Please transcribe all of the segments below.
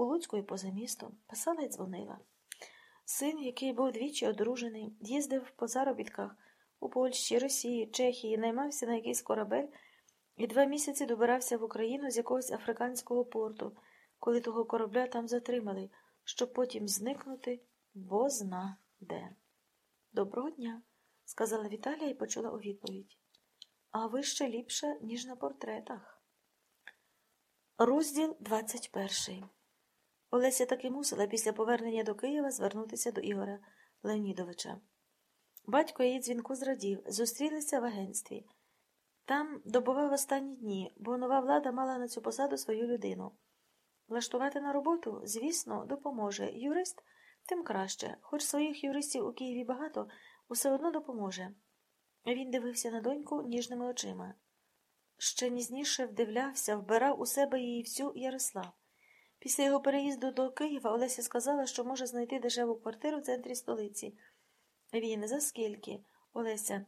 у Луцьку і поза містом, писала й дзвонила. Син, який був двічі одружений, їздив по заробітках у Польщі, Росії, Чехії, наймався на якийсь корабель і два місяці добирався в Україну з якогось африканського порту, коли того корабля там затримали, щоб потім зникнути бо зна де. Доброго дня, сказала Віталія і почула у відповідь. А ви ще ліпше, ніж на портретах. Розділ 21 Олеся таки мусила після повернення до Києва звернутися до Ігоря Леонідовича. Батько її дзвінку зрадів, зустрілися в агентстві. Там добував останні дні, бо нова влада мала на цю посаду свою людину. Влаштувати на роботу, звісно, допоможе. Юрист тим краще, хоч своїх юристів у Києві багато, усе одно допоможе. Він дивився на доньку ніжними очима. Ще нізніше вдивлявся, вбирав у себе її всю Ярослав. Після його переїзду до Києва Олеся сказала, що може знайти дешеву квартиру в центрі столиці. Він за скільки, Олеся?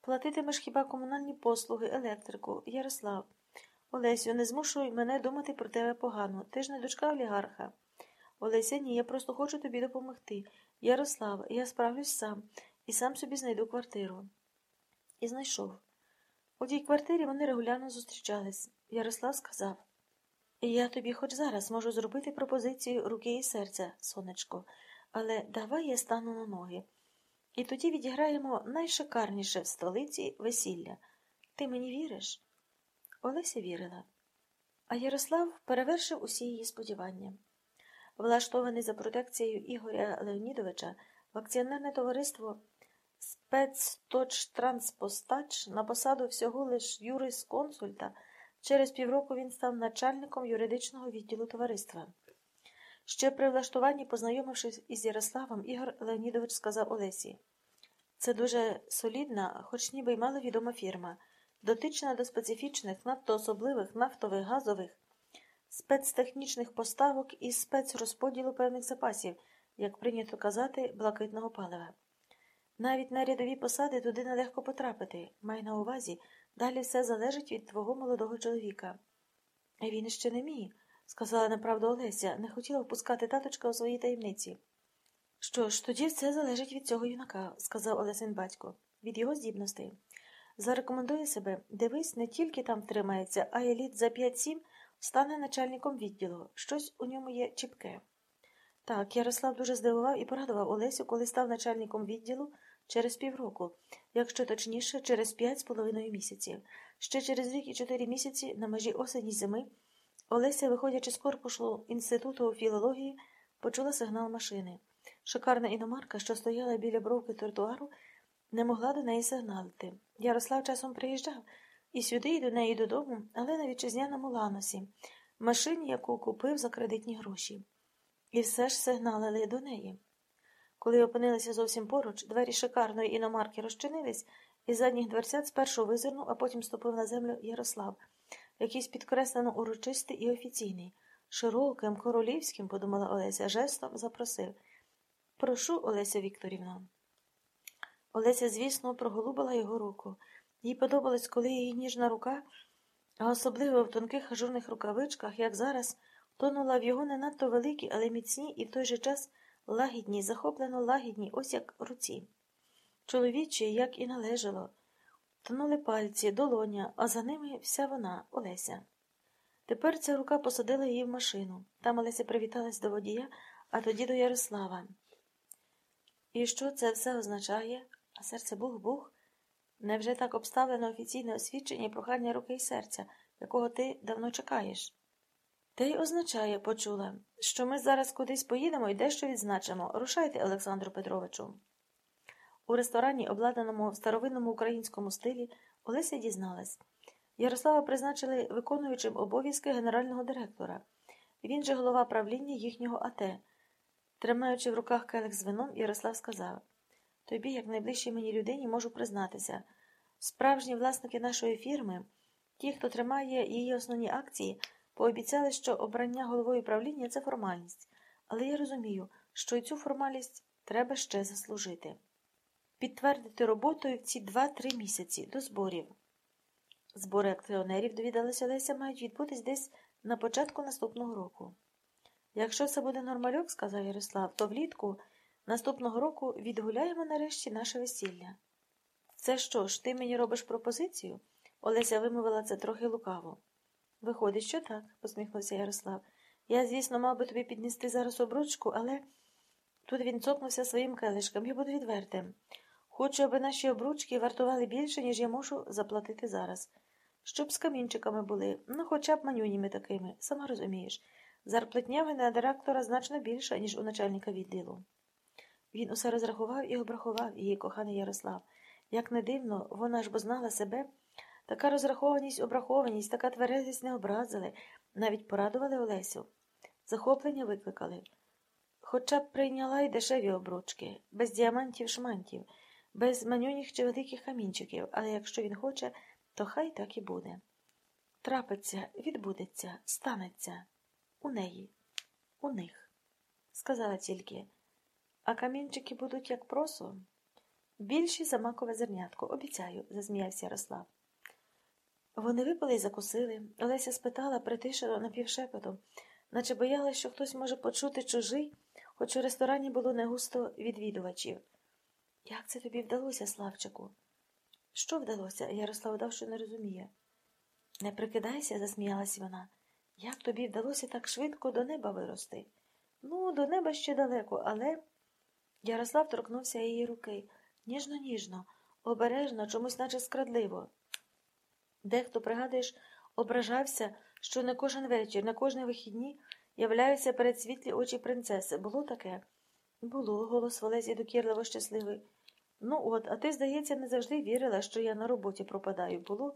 Платитимеш хіба комунальні послуги, електрику, Ярослав. Олесю, не змушуй мене думати про тебе погано. Ти ж не дочка олігарха. Олеся, ні, я просто хочу тобі допомогти. Ярослав, я справлюсь сам і сам собі знайду квартиру. І знайшов. У тій квартирі вони регулярно зустрічались. Ярослав сказав Я тобі хоч зараз можу зробити пропозицію руки і серця, сонечко, але давай я стану на ноги. І тоді відіграємо найшикарніше в столиці весілля. Ти мені віриш? Олеся вірила. А Ярослав перевершив усі її сподівання. Влаштований за протекцією Ігоря Леонідовича в акціонерне товариство спецточтранспостач на посаду всього лиш юрисконсульта, через півроку він став начальником юридичного відділу товариства. Ще при влаштуванні, познайомившись із Ярославом, Ігор Леонідович сказав Олесі це дуже солідна, хоч ніби й маловідома фірма, дотична до специфічних, надто особливих нафтових, газових, спецтехнічних поставок і спецрозподілу певних запасів, як прийнято казати, блакитного палива. Навіть на рядові посади туди нелегко потрапити, май на увазі, далі все залежить від твого молодого чоловіка. Він ще не мій, сказала направду Олеся, не хотіла впускати таточка у своїй таємниці. Що ж, тоді все залежить від цього юнака, сказав Олесин батько, від його здібностей. Зарекомендує себе, дивись, не тільки там втримається, а й літ за 5-7 стане начальником відділу. Щось у ньому є чіпке. Так, Ярослав дуже здивував і порадував Олесю, коли став начальником відділу через півроку, якщо точніше, через п'ять з половиною місяців. Ще через рік і чотири місяці на межі осені зими Олеся, виходячи з корпусу інституту філології, почула сигнал машини. Шикарна іномарка, що стояла біля бровки тротуару, не могла до неї сигналити. Ярослав часом приїжджав і сюди, і до неї додому, але на вітчизняному ланосі, машині, яку купив за кредитні гроші. І все ж сигналили до неї. Коли опинилися зовсім поруч, двері шикарної іномарки розчинились, і задніх дверцят спершу визирнув, а потім ступив на землю Ярослав, якийсь підкреслено урочистий і офіційний, широким, королівським, подумала Олеся, жестом запросив. Прошу, Олеся Вікторівна. Олеся, звісно, проголубила його руку. Їй подобалось, коли її ніжна рука, а особливо в тонких ажурних рукавичках, як зараз, тонула в його не надто великій, але міцній і в той же час лагідній, захоплено лагідній, ось як руці. Чоловічі, як і належало, тонули пальці, долоня, а за ними вся вона, Олеся. Тепер ця рука посадила її в машину. Там Олеся привіталась до водія, а тоді до Ярослава. І що це все означає? А серце бух-бух? Невже так обставлено офіційне освідчення і прохання руки й серця, якого ти давно чекаєш? Те й означає, почула, що ми зараз кудись поїдемо і дещо відзначимо. Рушайте, Олександру Петровичу. У ресторані, обладнаному в старовинному українському стилі, Олеся дізналась. Ярослава призначили виконуючим обов'язки генерального директора. Він же голова правління їхнього АТ. Тримаючи в руках келих з вином, Ярослав сказав Тобі, як найближчій мені людині, можу признатися. Справжні власники нашої фірми, ті, хто тримає її основні акції, пообіцяли, що обрання головою правління це формальність, але я розумію, що й цю формальність треба ще заслужити. Підтвердити роботою в ці два-три місяці до зборів. Збори акціонерів, довідалася Леся, мають відбутись десь на початку наступного року. Якщо це буде нормальок, сказав Ярослав, то влітку наступного року відгуляємо нарешті наше весілля. Це що ж, ти мені робиш пропозицію? Олеся вимовила це трохи лукаво. Виходить, що так, посміхнувся Ярослав. Я, звісно, мав би тобі піднести зараз обручку, але тут він цокнувся своїм келишком і буду відвертим. Хочу, аби наші обручки вартували більше, ніж я можу заплатити зараз. Щоб з камінчиками були, ну хоча б манюніми такими, сама розумієш. Зарплатня в директора значно більша, ніж у начальника відділу. Він усе розрахував і обрахував її, коханий Ярослав. Як не дивно, вона ж бо знала себе. Така розрахованість, обрахованість, така тверезість не образили, навіть порадували Олесю. Захоплення викликали. Хоча б прийняла й дешеві обручки, без діамантів шмантів, без манюніх чи великих камінчиків, але якщо він хоче, то хай так і буде. Трапиться, відбудеться, станеться. У неї, у них, сказала тільки. А камінчики будуть як просо. Більші за макове зернятко, обіцяю, засміявся Ярослав. Вони випили і закусили. Олеся спитала, притишено напівшепотом, наче боялась, що хтось може почути чужий, хоч у ресторані було не густо відвідувачів. Як це тобі вдалося, Славчику? Що вдалося? Ярослав дав, що не розуміє. Не прикидайся, засміялась вона. Як тобі вдалося так швидко до неба вирости? Ну, до неба ще далеко, але. Ярослав торкнувся її руки. Ніжно, ніжно, обережно, чомусь наче скрадливо. Дехто, пригадуєш, ображався, що не кожен вечір, не кожні вихідні являються перед світлі очі принцеси. Було таке? Було, голос Валезі докірливо щасливий. Ну от, а ти, здається, не завжди вірила, що я на роботі пропадаю. Було?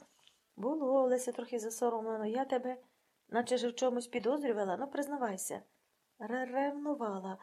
Було, Олеся трохи засоромлено. Я тебе, наче ж в чомусь підозрювала, ну признавайся. Ревнувала,